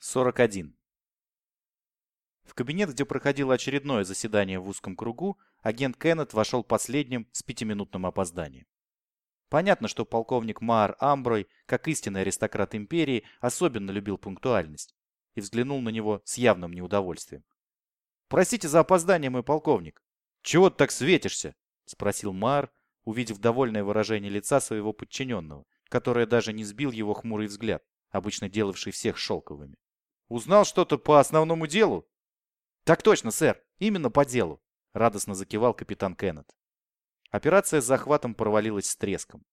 41. В кабинет, где проходило очередное заседание в узком кругу, агент Кеннет вошел последним с пятиминутным опозданием. Понятно, что полковник Маар Амброй, как истинный аристократ империи, особенно любил пунктуальность и взглянул на него с явным неудовольствием. «Простите за опоздание, мой полковник. Чего ты так светишься?» — спросил Маар, увидев довольное выражение лица своего подчиненного, которое даже не сбил его хмурый взгляд, обычно делавший всех шелковыми. Узнал что-то по основному делу? Так точно, сэр. Именно по делу. Радостно закивал капитан Кеннет. Операция с захватом провалилась с треском.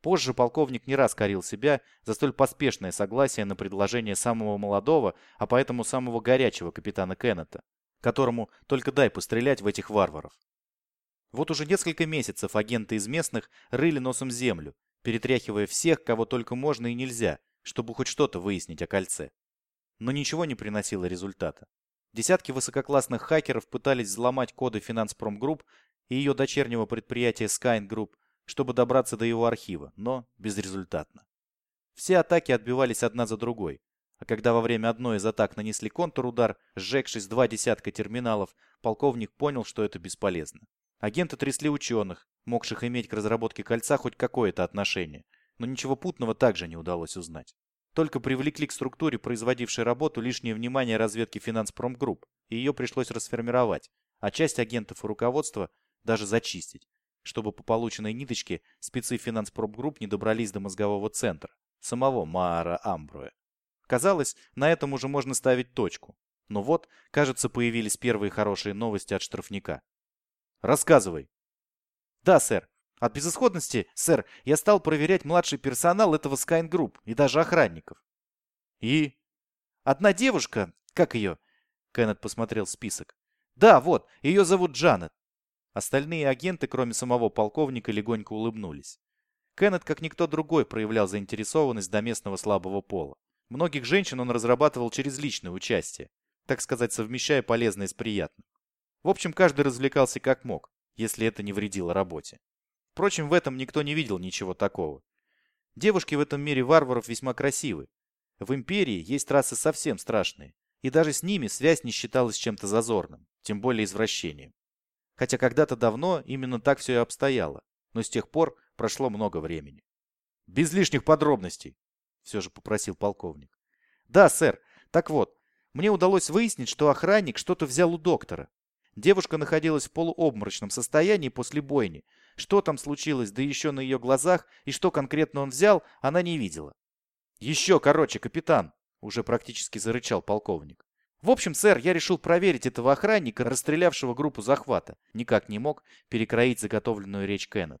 Позже полковник не раз корил себя за столь поспешное согласие на предложение самого молодого, а поэтому самого горячего капитана Кеннета, которому только дай пострелять в этих варваров. Вот уже несколько месяцев агенты из местных рыли носом землю, перетряхивая всех, кого только можно и нельзя, чтобы хоть что-то выяснить о кольце но ничего не приносило результата. Десятки высококлассных хакеров пытались взломать коды Финанспромгрупп и ее дочернего предприятия Skyne Group, чтобы добраться до его архива, но безрезультатно. Все атаки отбивались одна за другой, а когда во время одной из атак нанесли контрудар, сжегшись два десятка терминалов, полковник понял, что это бесполезно. Агенты трясли ученых, могших иметь к разработке кольца хоть какое-то отношение, но ничего путного также не удалось узнать. Только привлекли к структуре, производившей работу, лишнее внимание разведки Финанспромгрупп, и ее пришлось расформировать, а часть агентов и руководства даже зачистить, чтобы по полученной ниточке спецы Финанспромгрупп не добрались до мозгового центра, самого Маара Амбруя. Казалось, на этом уже можно ставить точку. Но вот, кажется, появились первые хорошие новости от штрафника. «Рассказывай». «Да, сэр. От безысходности, сэр, я стал проверять младший персонал этого Skyne Group и даже охранников. И? Одна девушка, как ее? Кеннет посмотрел список. Да, вот, ее зовут Джанет. Остальные агенты, кроме самого полковника, легонько улыбнулись. Кеннет, как никто другой, проявлял заинтересованность до местного слабого пола. Многих женщин он разрабатывал через личное участие, так сказать, совмещая полезное с приятным. В общем, каждый развлекался как мог, если это не вредило работе. Впрочем, в этом никто не видел ничего такого. Девушки в этом мире варваров весьма красивы. В Империи есть расы совсем страшные, и даже с ними связь не считалась чем-то зазорным, тем более извращением. Хотя когда-то давно именно так все и обстояло, но с тех пор прошло много времени. «Без лишних подробностей», — все же попросил полковник. «Да, сэр. Так вот, мне удалось выяснить, что охранник что-то взял у доктора. Девушка находилась в полуобморочном состоянии после бойни, что там случилось, да еще на ее глазах, и что конкретно он взял, она не видела. «Еще короче, капитан!» — уже практически зарычал полковник. В общем, сэр, я решил проверить этого охранника, расстрелявшего группу захвата. Никак не мог перекроить заготовленную речь Кеннет.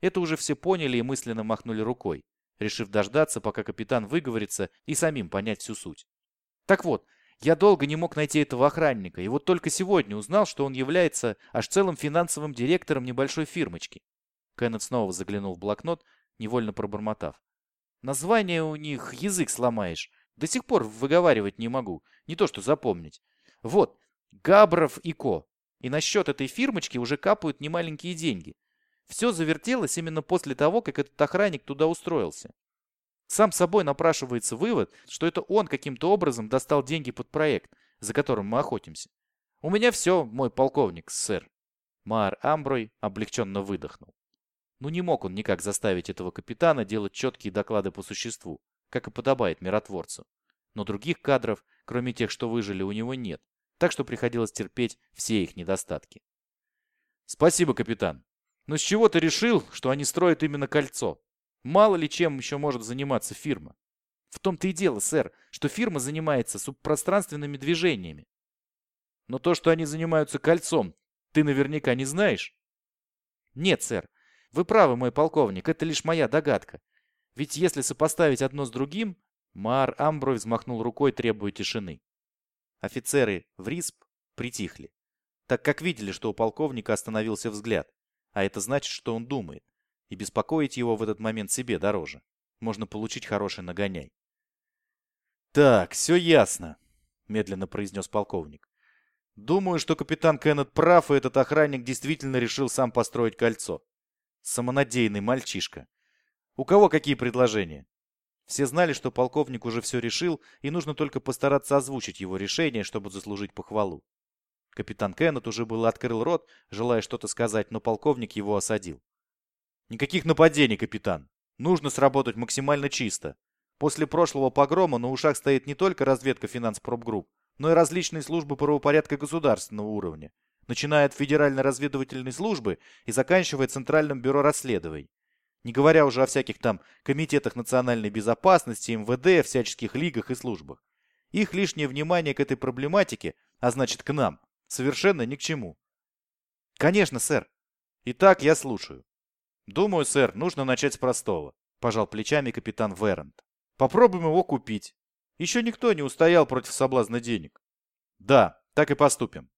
Это уже все поняли и мысленно махнули рукой, решив дождаться, пока капитан выговорится и самим понять всю суть. Так вот, я долго не мог найти этого охранника, и вот только сегодня узнал, что он является аж целым финансовым директором небольшой фирмочки. Кеннет снова заглянул в блокнот, невольно пробормотав. Название у них язык сломаешь. До сих пор выговаривать не могу, не то что запомнить. Вот, Габров и Ко. И на счет этой фирмочки уже капают немаленькие деньги. Все завертелось именно после того, как этот охранник туда устроился. Сам собой напрашивается вывод, что это он каким-то образом достал деньги под проект, за которым мы охотимся. У меня все, мой полковник, сэр. Маар Амброй облегченно выдохнул. Ну не мог он никак заставить этого капитана делать четкие доклады по существу, как и подобает миротворцу. Но других кадров, кроме тех, что выжили, у него нет, так что приходилось терпеть все их недостатки. Спасибо, капитан. Но с чего ты решил, что они строят именно кольцо? Мало ли чем еще может заниматься фирма. В том-то и дело, сэр, что фирма занимается субпространственными движениями. Но то, что они занимаются кольцом, ты наверняка не знаешь? Нет, сэр. Вы правы, мой полковник, это лишь моя догадка. Ведь если сопоставить одно с другим... Мар Амброй взмахнул рукой, требуя тишины. Офицеры в РИСП притихли, так как видели, что у полковника остановился взгляд, а это значит, что он думает и беспокоить его в этот момент себе дороже. Можно получить хороший нагоняй. «Так, все ясно», — медленно произнес полковник. «Думаю, что капитан Кеннет прав, и этот охранник действительно решил сам построить кольцо. Самонадеянный мальчишка. У кого какие предложения?» Все знали, что полковник уже все решил, и нужно только постараться озвучить его решение, чтобы заслужить похвалу. Капитан Кеннет уже был открыл рот, желая что-то сказать, но полковник его осадил. «Никаких нападений, капитан. Нужно сработать максимально чисто. После прошлого погрома на ушах стоит не только разведка финанс-пробгрупп, но и различные службы правопорядка государственного уровня, начиная от Федеральной разведывательной службы и заканчивая Центральным бюро расследований. Не говоря уже о всяких там комитетах национальной безопасности, МВД, всяческих лигах и службах. Их лишнее внимание к этой проблематике, а значит к нам, совершенно ни к чему. Конечно, сэр. Итак, я слушаю. Думаю, сэр, нужно начать с простого, пожал плечами капитан Верант. Попробуем его купить. Еще никто не устоял против соблазна денег. Да, так и поступим.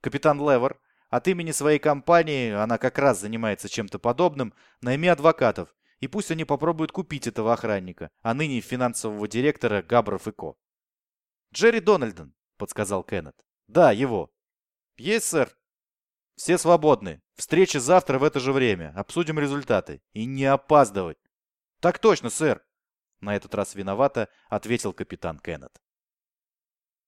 Капитан Левер, от имени своей компании, она как раз занимается чем-то подобным, найми адвокатов, и пусть они попробуют купить этого охранника, а ныне финансового директора Габров и Ко. «Джерри Дональдон», — подсказал Кеннет. «Да, его». «Есть, сэр». «Все свободны. Встреча завтра в это же время. Обсудим результаты. И не опаздывать». «Так точно, сэр», на этот раз виновато ответил капитан Кеннет.